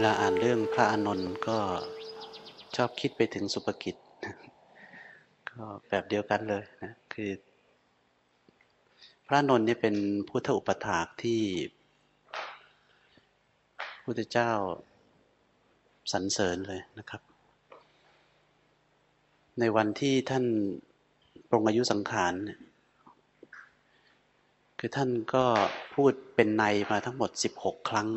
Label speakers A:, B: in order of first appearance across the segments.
A: วลาอ่านเรื่องพระอานนท์ก็ชอบคิดไปถึงสุภกิจ ก็แบบเดียวกันเลยนะคือ พระอนนท์นี่เป็นพุทธอุปถากที่พุทธเจ้าสรรเสริญเลยนะครับ ในวันที่ท่านปรงอายุสังขารคือท่านก็พูดเป็นในมาทั้งหมด 16 ครั้ง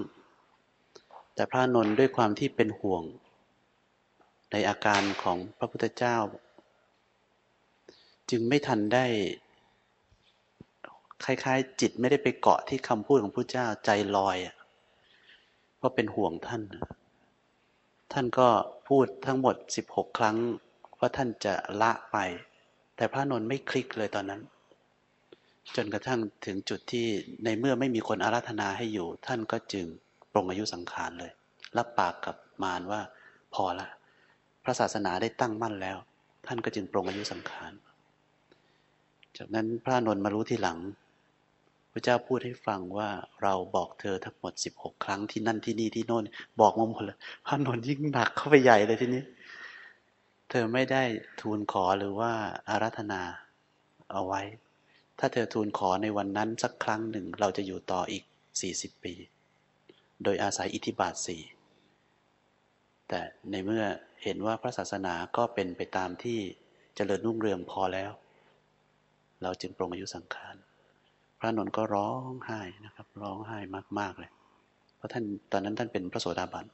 A: แต่พระนนท์ด้วยความที่เป็นห่วง ในอาการของพระพุทธเจ้า จึงไม่ทันได้ คล้ายๆ จิตไม่ได้ไปเกาะที่คำพูดของพระเจ้าใจลอยเพราะเป็นห่วงท่าน ท่านก็พูดทั้งหมด 16 ครั้งว่าท่านจะละไป แต่พระนนท์ไม่คลิกเลยตอนนั้นจนกระทั่งถึงจุดที่ในเมื่อไม่มีคนอาราธนาให้อยู่ ท่านก็จึง ปรงอายุสังขารเลย รับปากกับมารว่าพอละ พระศาสนาได้ตั้งมั่นแล้ว ท่านก็จึงปรงอายุสังขาร จากนั้นพระนนท์มารู้ทีหลัง พระเจ้าพูดให้ฟังว่าเราบอกเธอทั้งหมด 16 ครั้งที่นั่นที่นี่ที่โน่น บอกมาหมดเลยพระนนท์ยิ่งหนักเข้าไปใหญ่เลยทีนี้ เธอไม่ได้ทูลขอหรือว่าอาราธนาเอาไว้ ถ้าเธอทูลขอในวันนั้นสักครั้งหนึ่งเราจะอยู่ต่ออีก 40 ปี โดยอาศัยอิทธิบาทสี่แต่ในเมื่อเห็นว่าพระศาสนาก็เป็นไปตามที่เจริญรุ่งเรืองพอแล้ว เราจึงปรงอายุสังขาร พระนนท์ก็ร้องไห้นะครับ ร้องไห้มาก ๆ เลย เพราะท่านตอนนั้นท่านเป็นพระโสดาบัน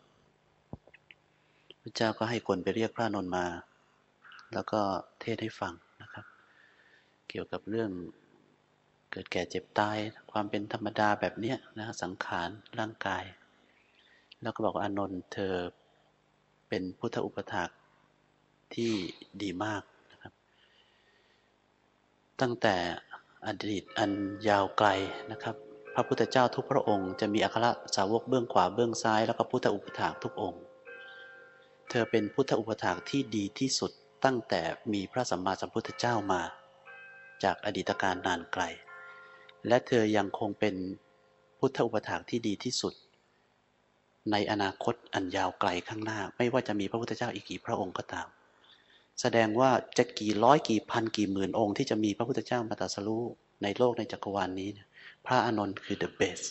A: พระเจ้าก็ให้คนไปเรียกพระนนท์มา แล้วก็เทศให้ฟังนะครับ เกี่ยวกับเรื่อง เกิดแก่เจ็บตาย ความเป็นธรรมดาแบบเนี้ยนะสังขารร่างกาย แล้วก็บอกอานนท์เธอเป็นพุทธอุปถากที่ดีมากนะครับ ตั้งแต่อดีตอันยาวไกลนะครับ พระพุทธเจ้าทุกพระองค์ จะมีอัครสาวกเบื้องขวาเบื้องซ้าย แล้วก็พุทธอุปถากทุกองค์ เธอเป็นพุทธอุปถากที่ดีที่สุดตั้งแต่มีพระสัมมาสัมพุทธเจ้ามา จากอดีตการนานไกล และเธอยังคงเป็นพุทธอุปถากที่ดีที่สุด ในอนาคตอันยาวไกลข้างหน้า ไม่ว่าจะมีพระพุทธเจ้าอีกกี่พระองค์ก็ตาม แสดงว่าจะกี่ร้อยกี่พันกี่หมื่นองค์ที่จะมีพระพุทธเจ้ามาตรัสรู้ในโลกในจักรวาลนนี้ พระอานนท์คือ the best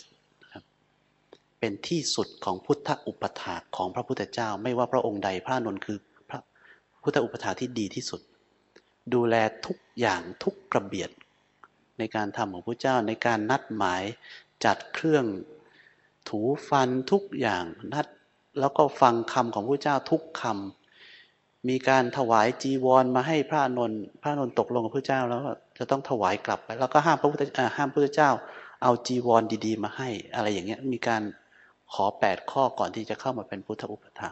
A: เป็นที่สุดของพุทธอุปถากของพระพุทธเจ้า ไม่ว่าพระองค์ใดพระอานนท์คือพระพุทธอุปถาที่ดีที่สุด ดูแลทุกอย่างทุกกระเบียด ในการทำของพระเจ้าในการนัดหมายจัดเครื่องถูฟันทุกอย่างนัดแล้วก็ฟังคำของพระเจ้าทุกคำมีการถวายจีวรมาให้พระนนท์พระนนท์ตกลงกับพระเจ้าแล้วจะต้องถวายกลับไป แล้วก็ห้ามพระพุทธห้ามพระเจ้า เอาจีวรดี ๆ มาให้ อะไรอย่างเงี้ยมีการขอแปดข้อก่อนที่จะเข้ามาเป็นพุทธอุปถา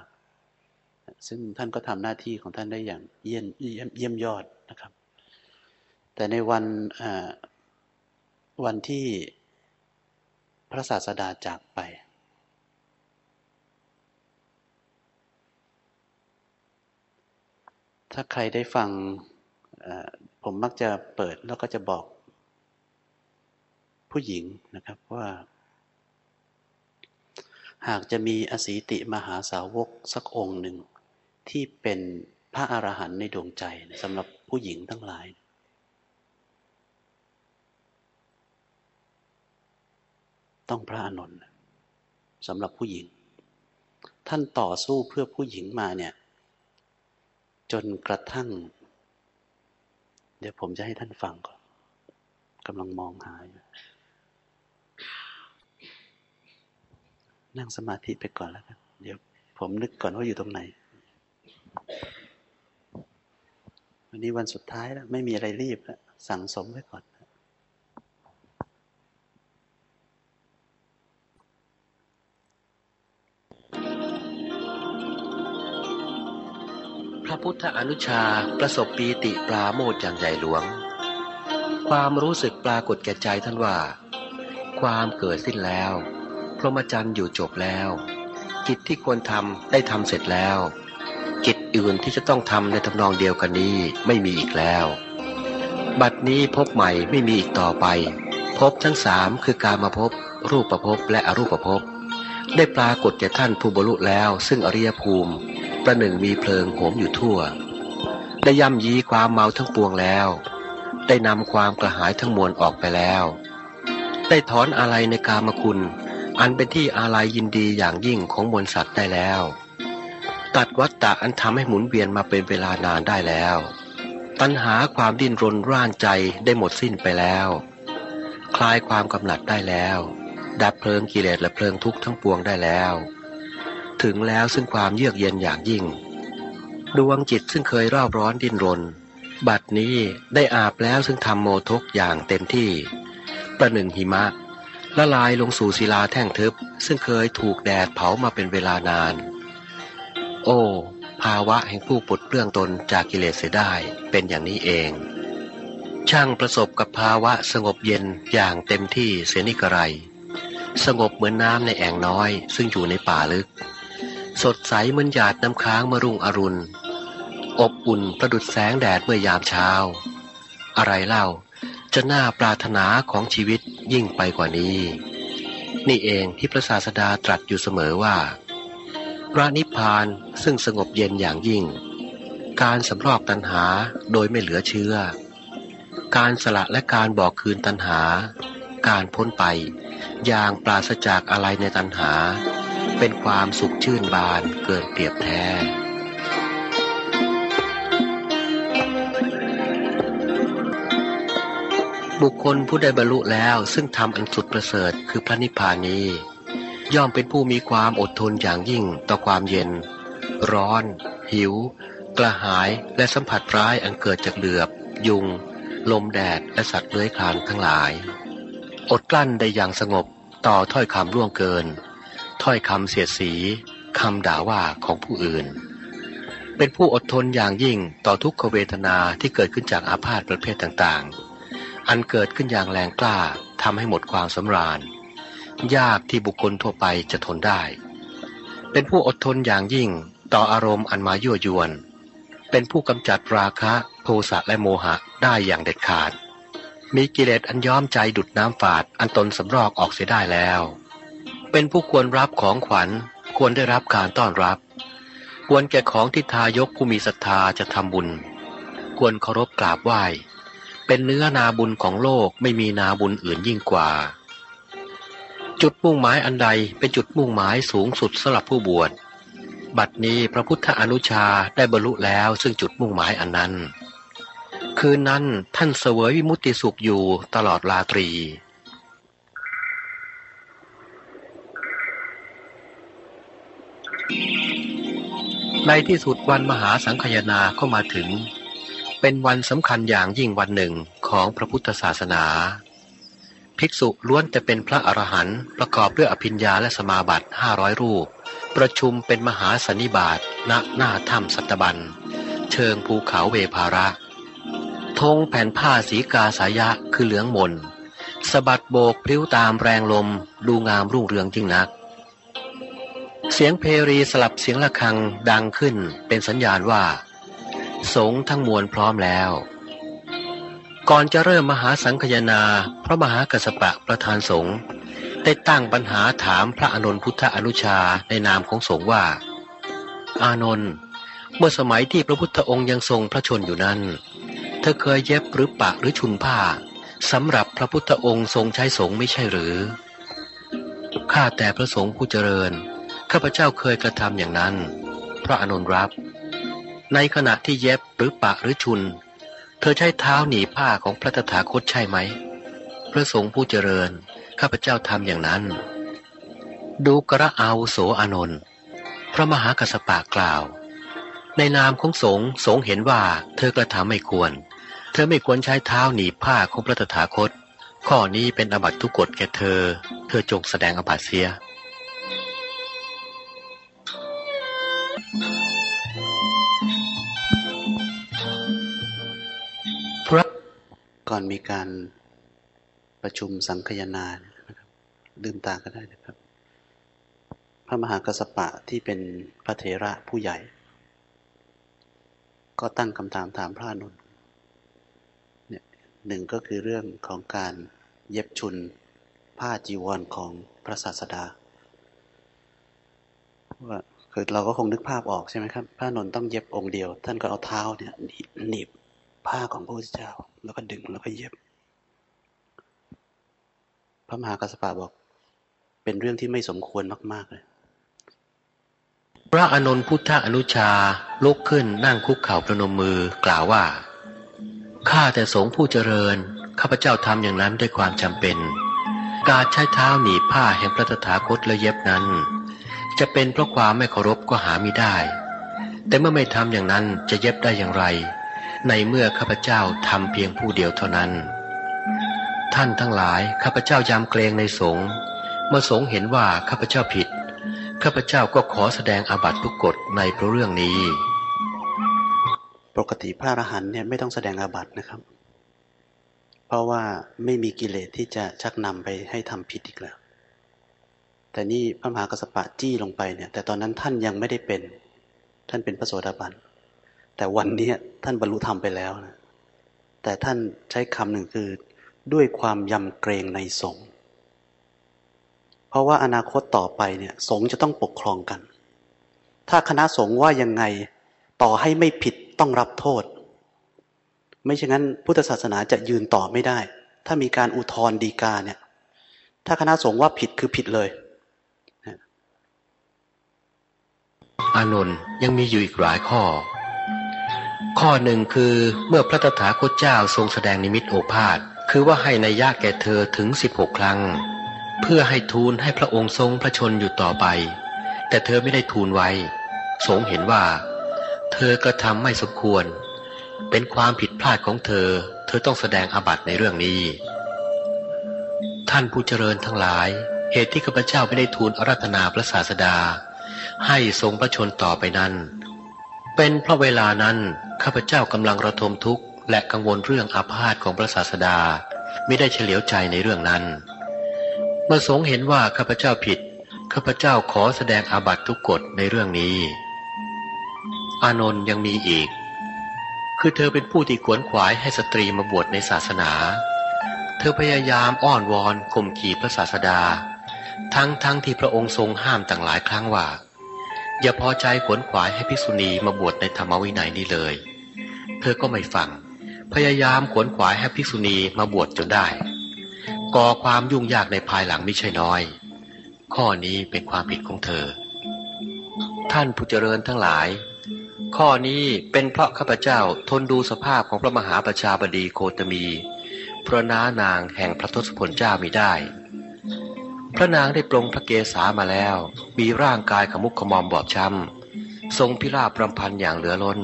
A: ซึ่งท่านก็ทำหน้าที่ของท่านได้อย่างเยี่ยมเยี่ยมยอดนะครับ แต่ในวัน วันที่พระศาสดาจากไป ถ้าใครได้ฟังผมมักจะเปิดแล้วก็จะบอกผู้หญิงนะครับว่า หากจะมีอสีติมหาสาวกสักองค์หนึ่ง ที่เป็นพระอรหันต์ในดวงใจสำหรับผู้หญิงทั้งหลาย ต้องพระอานนท์สำหรับผู้หญิง ท่านต่อสู้เพื่อผู้หญิงมาเนี่ย จนกระทั่ง เดี๋ยวผมจะให้ท่านฟังก่อนกำลังมองหาอยู่นั่งสมาธิไปก่อนแล้วกันเดี๋ยวผมนึกก่อนว่าอยู่ตรงไหน วันนี้วันสุดท้ายแล้ว ไม่มีอะไรรีบแล้วสั่งสมไว้ก่อน
B: พุทธอนุชาประสบปีติปราโมทอย่างใหญ่หลวง ความรู้สึกปรากฏแก่ใจท่านว่า ความเกิดสิ้นแล้ว พรหมจรรย์อยู่จบแล้ว กิจที่ควรทำได้ทำเสร็จแล้ว กิจอื่นที่จะต้องทำในทำนองเดียวกันนี้ไม่มีอีกแล้ว บัดนี้พบใหม่ไม่มีอีกต่อไป พบทั้งสามคือการมาพบรูปประพบและอรูปประพบได้ปรากฏแก่ท่านผู้บรรลุแล้วซึ่งอริยภูมิ ประหนึ่งมีเพลิงโหมอยู่ทั่ว ได้ย่ำยีความเมาทั้งปวงแล้ว ได้นำความกระหายทั้งมวลออกไปแล้ว ได้ถอนอะไรในกามคุณ อันเป็นที่อาลัยยินดีอย่างยิ่งของมวลสัตว์ได้แล้ว ตัดวัตตะอันทำให้หมุนเวียนมาเป็นเวลานานได้แล้ว ตัณหาความดิ้นรนร่านใจได้หมดสิ้นไปแล้ว คลายความกำหนัดได้แล้ว ดับเพลิงกิเลสและเพลิงทุกข์ทั้งปวงได้แล้ว ถึงแล้วซึ่งความเยือกเย็นอย่างยิ่ง ดวงจิตซึ่งเคยร่าร้อนดิ้นรน บัดนี้ได้อาบแล้วซึ่งทำโมทกอย่างเต็มที่ ประหนึ่งหิมะละลายลงสู่ศิลาแท่งทึบ ซึ่งเคยถูกแดดเผามาเป็นเวลานาน โอ้ภาวะแห่งผู้ปลดเปลื้องตนจากกิเลสเสียได้เป็นอย่างนี้เอง ช่างประสบกับภาวะสงบเย็นอย่างเต็มที่เสียนิกระไร สงบเหมือนน้ำในแอ่งน้อยซึ่งอยู่ในป่าลึก สดใสเหมือนหยาดน้ำค้างมารุ่งอรุณ อบอุ่นประดุดแสงแดดเมื่อยามเช้า อะไรเล่าจะน่าปรารถนาของชีวิตยิ่งไปกว่านี้ นี่เองที่พระศาสดาตรัสอยู่เสมอว่า พระนิพพานซึ่งสงบเย็นอย่างยิ่ง การสำรอกตัณหาโดยไม่เหลือเชื่อ การสละและการบอกคืนตัณหา การพ้นไปอย่างปราศจากอะไรในตัณหา เป็นความสุขชื่นบานเกินเปรียบแท้บุคคลผู้ได้บรรลุแล้วซึ่งทำอันสุดประเสริฐคือพระนิพพานนี้ ย่อมเป็นผู้มีความอดทนอย่างยิ่งต่อความเย็น ร้อน หิว กระหายและสัมผัสร้ายอันเกิดจากเหลือบ ยุง ลมแดดและสัตว์เลื้อยคลานทั้งหลาย อดกลั้นได้อย่างสงบต่อถ้อยคำล่วงเกิน ถ้อยคำเสียดสีคำด่าว่าของผู้อื่น เป็นผู้อดทนอย่างยิ่งต่อทุกขเวทนาที่เกิดขึ้นจากอาพาธประเภทต่างๆ อันเกิดขึ้นอย่างแรงกล้าทำให้หมดความสำราญ ยากที่บุคคลทั่วไปจะทนได้ เป็นผู้อดทนอย่างยิ่งต่ออารมณ์อันมายั่วยวน เป็นผู้กำจัดราคะโทสะและโมหะได้อย่างเด็ดขาด มีกิเลสอันย้อมใจดุดน้ำฝาดอันตนสำรอกออกเสียได้แล้ว เป็นผู้ควรรับของขวัญ ควรได้รับการต้อนรับ ควรแก่ของที่ทายกผู้มีศรัทธาจะทำบุญ ควรเคารพกราบไหว้ เป็นเนื้อนาบุญของโลกไม่มีนาบุญอื่นยิ่งกว่า จุดมุ่งหมายอันใดเป็นจุดมุ่งหมายสูงสุดสำหรับผู้บวช บัดนี้พระพุทธอนุชาได้บรรลุแล้วซึ่งจุดมุ่งหมายอันนั้น คืนนั้นท่านเสวยวิมุตติสุขอยู่ตลอดราตรี ในที่สุดวันมหาสังคยนาก็มาถึง เป็นวันสำคัญอย่างยิ่งวันหนึ่งของพระพุทธศาสนา ภิกษุล้วนแต่เป็นพระอรหันต์ประกอบด้วยอภิญญาและสมาบัติห้าร้อยรูป ประชุมเป็นมหาสันนิบาตณหน้าถ้ำสัตบัน เชิงภูเขาเวภาระธงแผ่นผ้าสีกาสายะคือเหลืองมนสะบัดโบกพลิ้วตามแรงลมดูงามรุ่งเรืองยิ่งนัก เสียงเพรีสลับเสียงะระฆังดังขึ้นเป็นสัญญาณว่า สงทั้งมวลพร้อมแล้ว ก่อนจะเริ่มมหาสังคยนา พระมหากัสสปะประธานสงฆ์ได้ตั้งปัญหาถามพระอานนท์พุทธอนุชาในนามของสงฆ์ว่า อานนท์เมื่อสมัยที่พระพุทธองค์ยังทรงพระชนอยู่นั้น เธอเคยเย็บหรือปะหรือชุนผ้าสำหรับพระพุทธองค์ทรงใช้สงฆ์ไม่ใช่หรือข้าแต่พระสงฆ์ผู้เจริญ ข้าพเจ้าเคยกระทำอย่างนั้น พระอานนรับ ในขณะที่เย็บหรือปะหรือชุน เธอใช้เท้าหนีผ้าของพระตถาคตใช่ไหม พระสงฆ์ผู้เจริญ ข้าพเจ้าทำอย่างนั้น ดูกระอาวโสอานนท์พระมหากัสปะกล่าว ในนามของสงฆ์สงฆ์เห็นว่าเธอกระทำไม่ควร เธอไม่ควรใช้เท้าหนีผ้าของพระตถาคต ข้อนี้เป็นอบัตทุกกฎแก่เธอ เธอจงแสดงอบัตเสีย
A: ก่อนมีการประชุมสังคยนานี่ยนะครับลืมตาก็ได้นะครับ พระมหากัสสปะที่เป็นพระเถระผู้ใหญ่ ก็ตั้งคำถามถามพระนุนเนี่ยหนึ่งก็คือเรื่องของการเย็บชุนผ้าจีวรของพระศาสดาว่าคือเราก็คงนึกภาพออกใช่ไหมครับ พระนนท์ต้องเย็บองค์เดียว ท่านก็เอาเท้าเนี่ยหนีบ ผ้าของพระพุทธเจ้า แล้วก็ดึงแล้วก็เย็บ พระมหากัสสปะบอก เป็นเรื่องที่ไม่สมควรมาก ๆ เลย
B: พระอานนพุทธอนุชาลุกขึ้นนั่งคุกเข่าประนมมือกล่าวว่าข้าแต่สงผู้เจริญ ข้าพเจ้าทำอย่างนั้นด้วยความจำเป็น การใช้เท้าหนีผ้าแห่งพระตถาคตและเย็บนั้น จะเป็นเพราะความไม่เคารพก็หาไม่ได้ แต่เมื่อไม่ทำอย่างนั้นจะเย็บได้อย่างไร ในเมื่อข้าพเจ้าทำเพียงผู้เดียวเท่านั้น ท่านทั้งหลายข้าพเจ้ายำเกรงในสงฆ์เมื่อสงฆ์เห็นว่าข้าพเจ้าผิดข้าพเจ้าก็ขอแสดงอาบัติทุกกฎในพระเรื่องนี้
A: ปกติพระอรหันต์เนี่ยไม่ต้องแสดงอาบัตินะครับ เพราะว่าไม่มีกิเลสที่จะชักนำไปให้ทำผิดอีกแล้ว แต่นี่พระมหากัสสปะจี้ลงไปเนี่ย แต่ตอนนั้นท่านยังไม่ได้เป็น ท่านเป็นพระโสดาบัน แต่วันนี้ท่านบรรลุธรรมไปแล้วนะแต่ท่านใช้คำหนึ่งคือ ด้วยความยำเกรงในสงฆ์เพราะว่าอนาคตต่อไปเนี่ยสงฆ์จะต้องปกครองกัน ถ้าคณะสงฆ์ว่ายังไงต่อให้ไม่ผิดต้องรับโทษ ไม่เช่นนั้นพุทธศาสนาจะยืนต่อไม่ได้ ถ้ามีการอุทธรณ์ดีกาเนี่ย ถ้าคณะสงฆ์ว่าผิดคือผิดเลย
B: อานนท์ยังมีอยู่อีกหลายข้อ ข้อหนึ่งคือเมื่อพระตถาคตเจ้าทรงแสดงนิมิตโอภาษคือว่าให้ในยยะแก่เธอถึง 16 ครั้ง เพื่อให้ทูลให้พระองค์ทรงพระชนอยู่ต่อไป แต่เธอไม่ได้ทูลไว้สงเห็นว่า เธอกระทำไม่สมควร เป็นความผิดพลาดของเธอ เธอต้องแสดงอาบัติในเรื่องนี้ ท่านผู้เจริญทั้งหลาย เหตุที่ข้าพเจ้าไม่ได้ทูลอารัธนาพระศาสดา ให้ทรงพระชนต่อไปนั้น เป็นเพราะเวลานั้น ข้าพเจ้ากำลังระทมทุกข์และกังวลเรื่องอาพาธของพระศาสดาไม่ได้เฉลียวใจในเรื่องนั้นเมื่อสงเห็นว่าข้าพเจ้าผิดข้าพเจ้าขอแสดงอาบัตทุกกฎในเรื่องนี้ อานนท์ยังมีอีก คือเธอเป็นผู้ที่ขวนขวายให้สตรีมาบวชในศาสนา เธอพยายามอ้อนวอนข่มขีพระศาสดา ทั้งทั้งที่พระองค์ทรงห้ามต่างหลายครั้งว่า อย่าพอใจขวนขวายให้ภิกษุณีมาบวชในธรรมวินัยนี้เลย เธอก็ไม่ฟัง พยายามขวนขวายให้ภิกษุณีมาบวชจนได้ ก่อความยุ่งยากในภายหลังไม่ใช่น้อย ข้อนี้เป็นความผิดของเธอ ท่านผู้เจริญทั้งหลาย ข้อนี้เป็นเพราะข้าพเจ้าทนดูสภาพของพระมหาประชาบดีโคตมี พระน้านางแห่งพระทศพลเจ้ามิได้ พระนางได้ปรงพระเกศามาแล้ว มีร่างกายขมุกขมอมบอบช้ำทรงพิราบรำพันอย่างเหลือล้น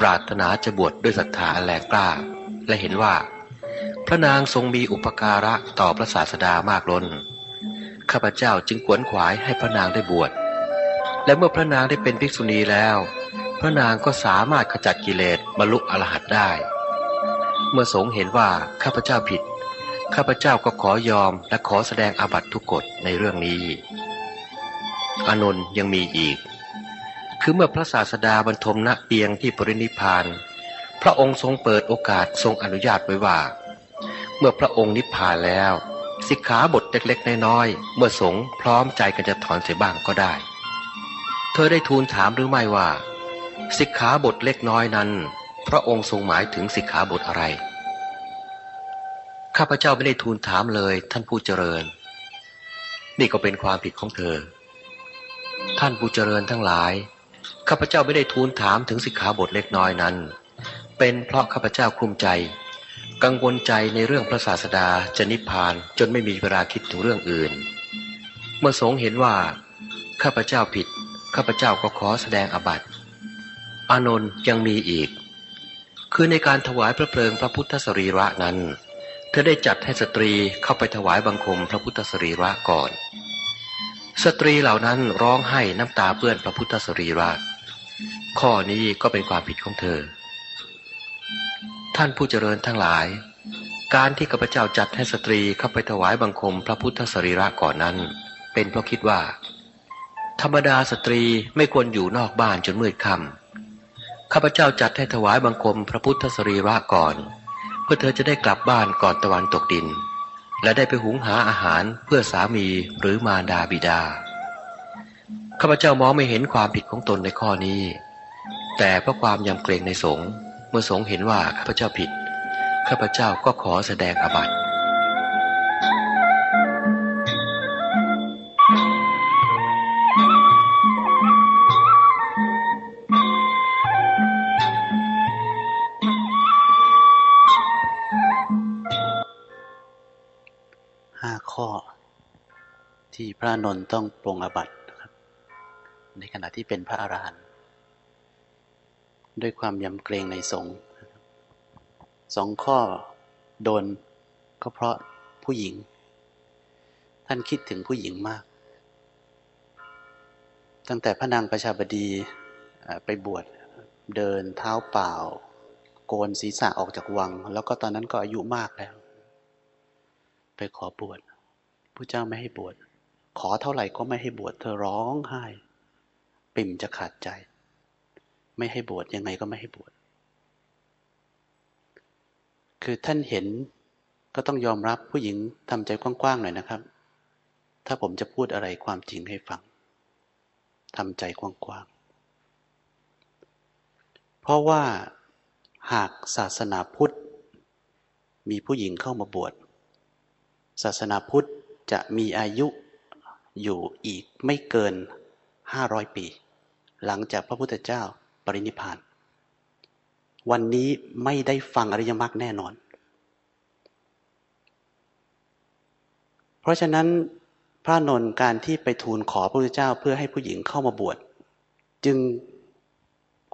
B: ปรารถนาจะบวชดด้วยศรัทธาแรงกล้า และเห็นว่า พระนางทรงมีอุปการะต่อพระศาสดามากล้น ข้าพเจ้าจึงขวนขวายให้พระนางได้บวช และเมื่อพระนางได้เป็นภิกษุณีแล้ว พระนางก็สามารถขจัดกิเลสบรรลุอรหัตได้ เมื่อสงเห็นว่าข้าพเจ้าผิด ข้าพเจ้าก็ขอยอมและขอแสดงอาบัตทุกกฎในเรื่องนี้ อานนท์ยังมีอีก คือเมื่อพระศาสดาบรรทมณเตียงที่ปรินิพาน พระองค์ทรงเปิดโอกาสทรงอนุญาตไว้ว่า เมื่อพระองค์นิพพานแล้ว สิกขาบทเล็กๆน้อยๆเมื่อสงพร้อมใจกันจะถอนเสียบ้างก็ได้ เธอได้ทูลถามหรือไม่ว่า สิกขาบทเล็กน้อยนั้น พระองค์ทรงหมายถึงสิกขาบทอะไรข้าพเจ้าไม่ได้ทูลถามเลยท่านผู้เจริญ นี่ก็เป็นความผิดของเธอ ท่านผู้เจริญทั้งหลาย ข้าพเจ้าไม่ได้ทูลถามถึงสิกขาบทเล็กน้อยนั้น เป็นเพราะข้าพเจ้าคลุมใจ กังวลใจในเรื่องพระศาสดาจะนิพพานจนไม่มีเวลาคิดถึงเรื่องอื่น เมื่อสงเห็นว่า ข้าพเจ้าผิด ข้าพเจ้าก็ขอแสดงอบัติ อานนท์ยังมีอีก คือในการถวายพระเพลิงพระพุทธสรีระนั้น เธอได้จัดให้สตรีเข้าไปถวายบังคมพระพุทธสรีระก่อน สตรีเหล่านั้นร้องไห้น้ำตาเปื้อนพระพุทธสรีระข้อนี้ก็เป็นความผิดของเธอ ท่านผู้เจริญทั้งหลาย การที่ข้าพเจ้าจัดให้สตรีเข้าไปถวายบังคมพระพุทธสรีระก่อนนั้น เป็นเพราะคิดว่า ธรรมดาสตรีไม่ควรอยู่นอกบ้านจนมืดค่ำข้าพเจ้าจัดให้ถวายบังคมพระพุทธสรีระก่อน เพื่อเธอจะได้กลับบ้านก่อนตะวันตกดิน และได้ไปหุงหาอาหารเพื่อสามีหรือมารดาบิดาข้าพเจ้ามองไม่เห็นความผิดของตนในข้อนี้ แต่เพราะความยำเกรงในสงฆ์เมื่อสงฆ์เห็นว่าข้าพเจ้าผิดข้าพเจ้าก็ขอแสดงอาบัติ
A: ที่พระนนท์ต้องปรงอบัตินะครับ ในขณะที่เป็นพระอรหันต์ด้วยความยำเกรงในสงฆ์สองข้อโดนก็เพราะผู้หญิง ท่านคิดถึงผู้หญิงมาก ตั้งแต่พระนางประชาบดีไปบวชเดินเท้าเปล่า โกนศีรษะออกจากวัง แล้วก็ตอนนั้นก็อายุมากแล้ว ไปขอบวชผู้เจ้าไม่ให้บวช ขอเท่าไหร่ก็ไม่ให้บวชเธอร้องไห้ ปิ่มจะขาดใจ ไม่ให้บวชยังไงก็ไม่ให้บวชคือท่านเห็นก็ต้องยอมรับผู้หญิงทำใจกว้างๆหน่อยนะครับ ถ้าผมจะพูดอะไรความจริงให้ฟังทำใจกว้างๆ เพราะว่าหากศาสนาพุทธ มีผู้หญิงเข้ามาบวช ศาสนาพุทธจะมีอายุ อยู่อีกไม่เกิน 500 ปี หลังจากพระพุทธเจ้าปรินิพาน วันนี้ไม่ได้ฟังอริยมรรคแน่นอน เพราะฉะนั้นพระนนท์การที่ไปทูลขอพระพุทธเจ้าเพื่อให้ผู้หญิงเข้ามาบวชจึง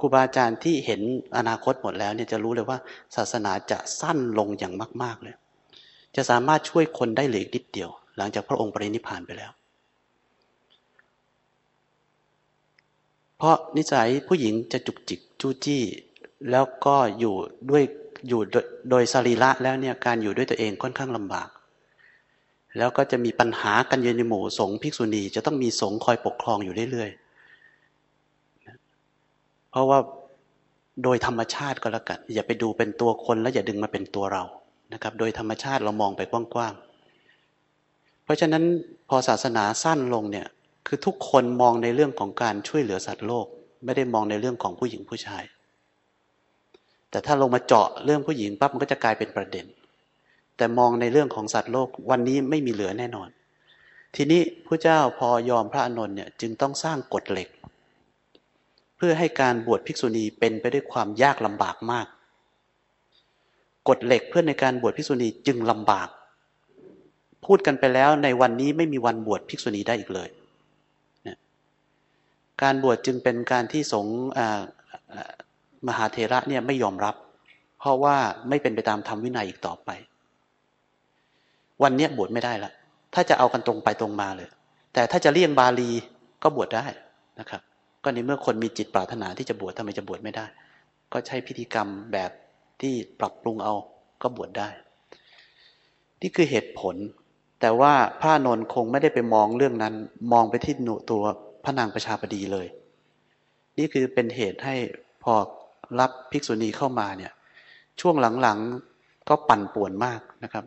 A: ครูบาอาจารย์ที่เห็นอนาคตหมดแล้วเนี่ยจะรู้เลยว่า ศาสนาจะสั้นลงอย่างมาก ๆเลย จะสามารถช่วยคนได้เหลือนิดเดียว หลังจากพระองค์ปรินิพานไปแล้ว เพ ราะนิสัยผู้หญิงจะจุกจิกจู้จี้ แล้วก็อยู่ด้วยอยู่โดยสรีระแล้วเนี่ยการอยู่ด้วยตัวเองค่อนข้างลำบาก แล้วก็จะมีปัญหากันเยนในหมู่สงฆ์ภิกษุณีจะต้องมีสงฆ์คอยปกครองอยู่เรื่อยๆเพราะว่าโดยธรรมชาติก็แล้วกันอย่าไปดูเป็นตัวคนแล้วอย่าดึงมาเป็นตัวเรานะครับ โดยธรรมชาติเรามองไปกว้างๆเพราะฉะนั้นพอศาสนาสั้นลงเนี่ย คือทุกคนมองในเรื่องของการช่วยเหลือสัตว์โลก ไม่ได้มองในเรื่องของผู้หญิงผู้ชาย แต่ถ้าลงมาเจาะเรื่องผู้หญิงปั๊บมันก็จะกลายเป็นประเด็น แต่มองในเรื่องของสัตว์โลกวันนี้ไม่มีเหลือแน่นอน ทีนี้พระเจ้าพอยอมพระอานนท์เนี่ยจึงต้องสร้างกฎเหล็ก เพื่อให้การบวชภิกษุณีเป็นไปด้วยความยากลำบากมากกฎเหล็กเพื่อในการบวชภิกษุณีจึงลำบาก พูดกันไปแล้วในวันนี้ไม่มีวันบวชภิกษุณีได้อีกเลย การบวชจึงเป็นการที่สงฆ์มหาเถระเนี่ยไม่ยอมรับ เพราะว่าไม่เป็นไปตามธรรมวินัยอีกต่อไป วันนี้บวชไม่ได้ละ ถ้าจะเอากันตรงไปตรงมาเลย แต่ถ้าจะเลี่ยงบาลีก็บวชได้นะครับ ก็ในเมื่อคนมีจิตปรารถนาที่จะบวชทำไมจะบวชไม่ได้ ก็ใช้พิธีกรรมแบบที่ปรับปรุงเอาก็บวชได้ นี่คือเหตุผล แต่ว่าพระนนท์คงไม่ได้ไปมองเรื่องนั้น มองไปที่หนูตัว พระนางประชาบดีเลย นี่คือเป็นเหตุให้พอรับภิกษุณีเข้ามาเนี่ย ช่วงหลังๆก็ปั่นป่วนมากนะครับ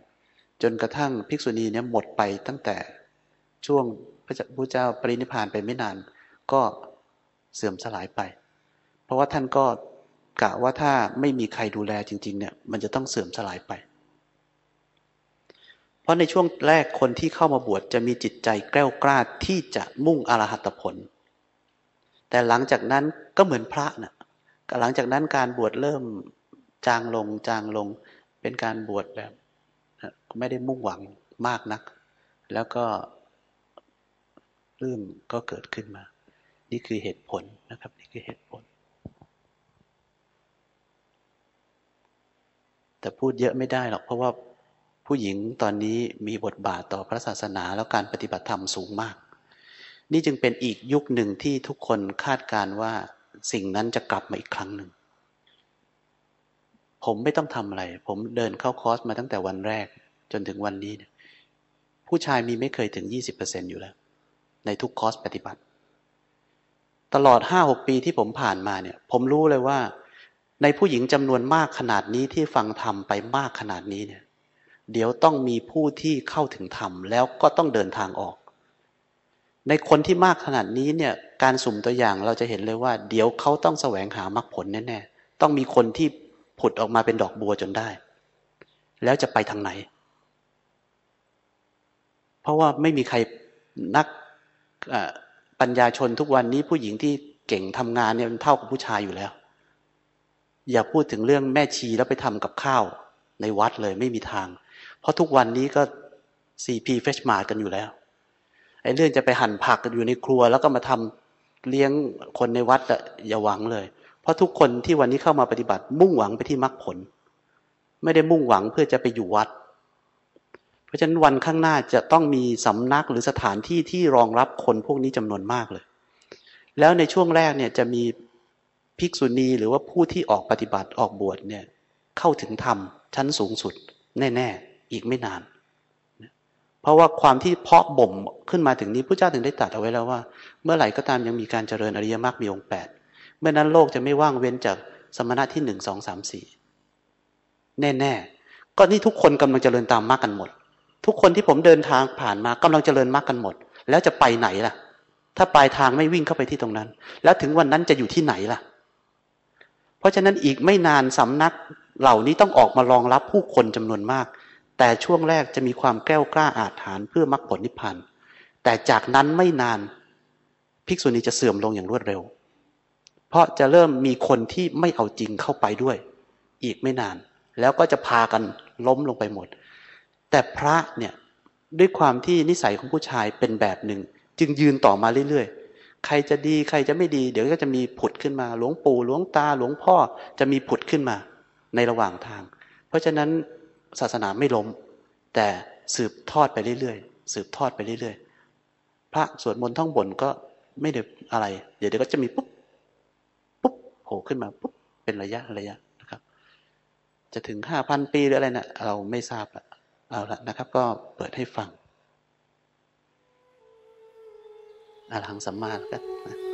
A: จนกระทั่งภิกษุณีเนี่ยหมดไปตั้งแต่ช่วงพระพุทธเจ้าปรินิพพานไปไม่นานก็เสื่อมสลายไป เพราะว่าท่านก็กะว่าถ้าไม่มีใครดูแลจริง ๆ เนี่ย มันจะต้องเสื่อมสลายไป เพราะในช่วงแรกคนที่เข้ามาบวชจะมีจิตใจแกล้วกล้าที่จะมุ่งอรหัตผล แต่หลังจากนั้นก็เหมือนพระนะ่ะหลังจากนั้นการบวชเริ่มจางลงจางลง เป็นการบวชแบบไม่ได้มุ่งหวังมากนัก แล้วก็รื่มก็เกิดขึ้นมา นี่คือเหตุผลนะครับ นี่คือเหตุผล แต่พูดเยอะไม่ได้หรอกเพราะว่า ผู้หญิงตอนนี้มีบทบาทต่อพระศาสนาแล้วการปฏิบัติธรรมสูงมาก นี่จึงเป็นอีกยุคหนึ่งที่ทุกคนคาดการว่าสิ่งนั้นจะกลับมาอีกครั้งหนึ่ง ผมไม่ต้องทำอะไร ผมเดินเข้าคอร์สมาตั้งแต่วันแรกจนถึงวันนี้ ผู้ชายมีไม่เคยถึง 20%อยู่แล้ว ในทุกคอร์สปฏิบัติ ตลอด 5-6 ปีที่ผมผ่านมาเนี่ย ผมรู้เลยว่า ในผู้หญิงจำนวนมากขนาดนี้ที่ฟังธรรมไปมากขนาดนี้เนี่ย เดี๋ยวต้องมีผู้ที่เข้าถึงธรรม แล้วก็ต้องเดินทางออก ในคนที่มากขนาดนี้เนี่ยการสุ่มตัวอย่างเราจะเห็นเลยว่า เดี๋ยวเขาต้องแสวงหามรรคผลแน่ๆต้องมีคนที่ผุดออกมาเป็นดอกบัวจนได้ แล้วจะไปทางไหน เพราะว่าไม่มีใครนักปัญญาชนทุกวันนี้ผู้หญิงที่เก่งทำงานเนี่ยมันเท่ากับผู้ชายอยู่แล้ว อย่าพูดถึงเรื่องแม่ชีแล้วไปทำกับข้าวในวัดเลยไม่มีทาง ราะทุกวันนี้ก็ CP f r e s h m a r t กันอยู่แล้วไอ้เรื่องจะไปหั่นผักกันอยู่ในครัว แล้วก็มาทำเลี้ยงคนในวัดอะอย่าหวังเลย เพราะทุกคนที่วันนี้เข้ามาปฏิบัติ มุ่งหวังไปที่มรรคผล ไม่ได้มุ่งหวังเพื่อจะไปอยู่วัด เพราะฉะนั้นวันข้างหน้าจะต้องมีสำนักหรือสถานที่ที่รองรับคนพวกนี้จำนวนมากเลย แล้วในช่วงแรกเนี่ยจะมีภิกษุณีหรือว่าผู้ที่ออกปฏิบัติออกบวชเนี่ยเข้าถึงธรรมชั้นสูงสุด แน่ ๆ อีกไม่นาน เพราะว่าความที่เพาะบ่มขึ้นมาถึงนี้พระเจ้าถึงได้ตรัสเอาไว้แล้วว่า เมื่อไหร่ก็ตามยังมีการเจริญอริยมรรคมีองค์แปดเมื่อนั้นโลกจะไม่ว่างเว้นจากสมณะที่หนึ่งสองสามสี่แน่ๆ ก็นี่ทุกคนกำลังเจริญตามมรรคกันหมด ทุกคนที่ผมเดินทางผ่านมากำลังเจริญมรรคกันหมด แล้วจะไปไหนล่ะ ถ้าปลายทางไม่วิ่งเข้าไปที่ตรงนั้น แล้วถึงวันนั้นจะอยู่ที่ไหนล่ะ เพราะฉะนั้นอีกไม่นานสำนักเหล่านี้ต้องออกมารองรับผู้คนจำนวนมาก แต่ช่วงแรกจะมีความแกล้วกล้าอาถรรพ์เพื่อมรรคผลนิพพานแต่จากนั้นไม่นานภิกษุณีจะเสื่อมลงอย่างรวดเร็ว เพราะจะเริ่มมีคนที่ไม่เอาจริงเข้าไปด้วย อีกไม่นาน แล้วก็จะพากันล้มลงไปหมด แต่พระเนี่ยด้วยความที่นิสัยของผู้ชายเป็นแบบหนึ่ง จึงยืนต่อมาเรื่อยๆ ใครจะดีใครจะไม่ดี เดี๋ยวก็จะมีผุดขึ้นมาหลวงปู่หลวงตาหลวงพ่อจะมีผุดขึ้นมาในระหว่างทาง เพราะฉะนั้น ศาสนาไม่ล้ม แต่สืบทอดไปเรื่อยๆ สืบทอดไปเรื่อยๆ พระสวดมนต์ท่องบนก็ไม่ได้อะไร เดี๋ยวเดก็จะมีปุ๊บปุ๊บโผล่ขึ้นมาปุ๊บเป็นระยะระยะนะครับ จะถึงห้าพันปีหรืออะไรนะ่ะเราไม่ทราบละเอาละนะครับ ก็เปิดให้ฟังอาหังสัมมาแล้วกัน